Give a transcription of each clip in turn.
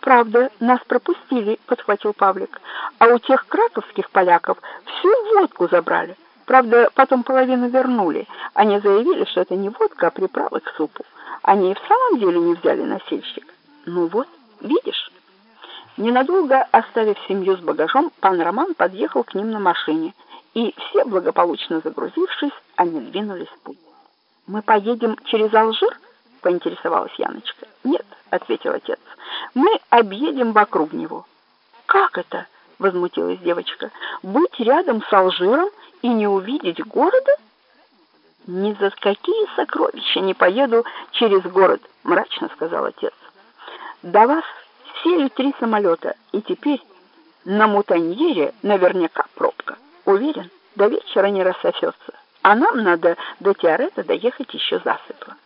«Правда, нас пропустили», — подхватил Павлик. «А у тех краковских поляков всю водку забрали. Правда, потом половину вернули. Они заявили, что это не водка, а приправы к супу. Они и в самом деле не взяли носильщик. Ну вот, видишь?» Ненадолго оставив семью с багажом, пан Роман подъехал к ним на машине, и все, благополучно загрузившись, они двинулись в путь. «Мы поедем через Алжир?» — поинтересовалась Яночка. «Нет», — ответил отец, — «мы объедем вокруг него». «Как это?» — возмутилась девочка. «Быть рядом с Алжиром и не увидеть города?» «Ни за какие сокровища не поеду через город», — мрачно сказал отец. «До вас сели три самолета, и теперь на Мутаньере наверняка пробка. Уверен, до вечера не рассосется, а нам надо до Тиарета доехать еще засыпало»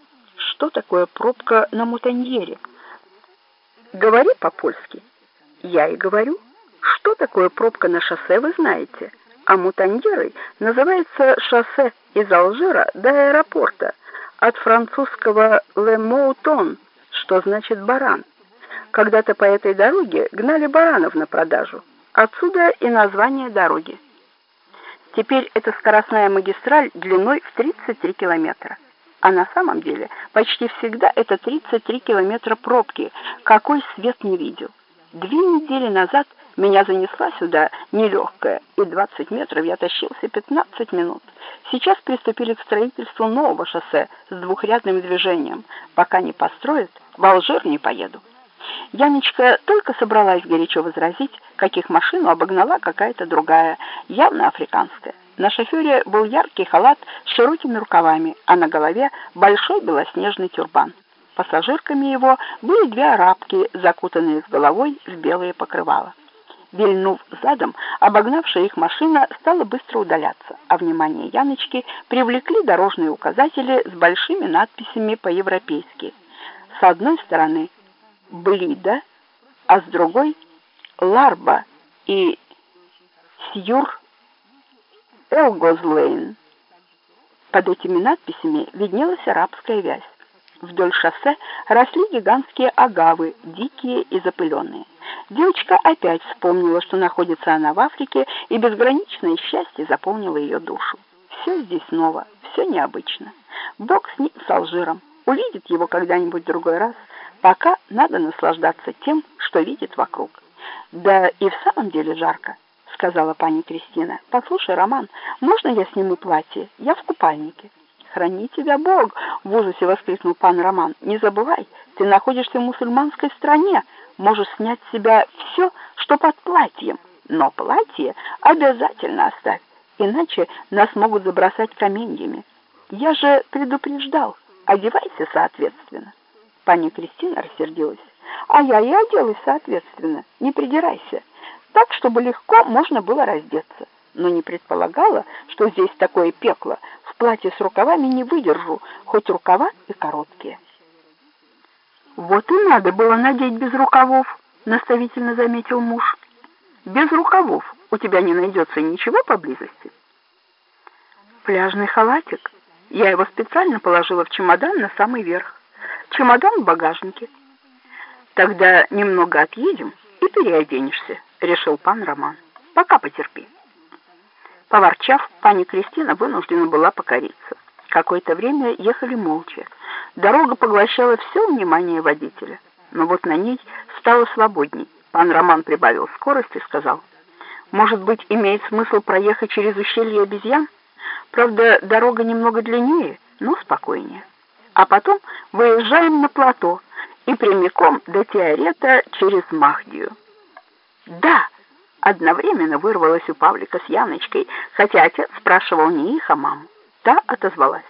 что такое пробка на Мутаньере. Говори по-польски. Я и говорю. Что такое пробка на шоссе, вы знаете. А Мутаньерой называется шоссе из Алжира до аэропорта, от французского «le mouton», что значит «баран». Когда-то по этой дороге гнали баранов на продажу. Отсюда и название дороги. Теперь это скоростная магистраль длиной в 33 километра а на самом деле почти всегда это 33 километра пробки, какой свет не видел. Две недели назад меня занесла сюда нелегкая, и 20 метров я тащился 15 минут. Сейчас приступили к строительству нового шоссе с двухрядным движением. Пока не построят, в Алжир не поеду. Яночка только собралась горячо возразить, каких машину обогнала какая-то другая, явно африканская. На шофере был яркий халат с широкими рукавами, а на голове большой белоснежный тюрбан. Пассажирками его были две арабки, закутанные с головой в белые покрывала. Вильнув задом, обогнавшая их машина стала быстро удаляться, а внимание Яночки привлекли дорожные указатели с большими надписями по-европейски. С одной стороны «Блида», а с другой «Ларба» и «Сьюр Элгозлейн. Под этими надписями виднелась арабская вязь. Вдоль шоссе росли гигантские агавы, дикие и запыленные. Девочка опять вспомнила, что находится она в Африке, и безграничное счастье заполнило ее душу. Все здесь ново, все необычно. Бог с ним, с Алжиром. Увидит его когда-нибудь другой раз. Пока надо наслаждаться тем, что видит вокруг. Да и в самом деле жарко сказала пани Кристина. «Послушай, Роман, можно я сниму платье? Я в купальнике». «Храни тебя Бог!» — в ужасе воскликнул пан Роман. «Не забывай, ты находишься в мусульманской стране, можешь снять с себя все, что под платьем, но платье обязательно оставь, иначе нас могут забросать каменьями. Я же предупреждал, одевайся соответственно». Пани Кристина рассердилась. «А я и оделась соответственно, не придирайся» так, чтобы легко можно было раздеться. Но не предполагала, что здесь такое пекло. В платье с рукавами не выдержу, хоть рукава и короткие. «Вот и надо было надеть без рукавов», — наставительно заметил муж. «Без рукавов у тебя не найдется ничего поблизости?» «Пляжный халатик. Я его специально положила в чемодан на самый верх. Чемодан в багажнике. Тогда немного отъедем и переоденешься» решил пан Роман. Пока потерпи. Поворчав, пани Кристина вынуждена была покориться. Какое-то время ехали молча. Дорога поглощала все внимание водителя. Но вот на ней стало свободней. Пан Роман прибавил скорость и сказал, «Может быть, имеет смысл проехать через ущелье обезьян? Правда, дорога немного длиннее, но спокойнее. А потом выезжаем на плато и прямиком до Теорета через Махдию». «Да!» — одновременно вырвалось у Павлика с Яночкой, хотя отец спрашивал не их, а маму. Та отозвалась.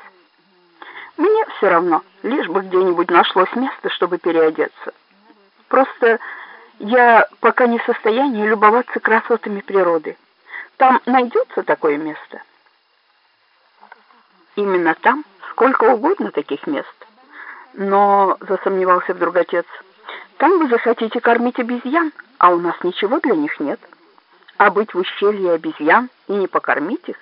«Мне все равно, лишь бы где-нибудь нашлось место, чтобы переодеться. Просто я пока не в состоянии любоваться красотами природы. Там найдется такое место?» «Именно там сколько угодно таких мест. Но, — засомневался вдруг отец, — там вы захотите кормить обезьян, а у нас ничего для них нет. А быть в ущелье обезьян и не покормить их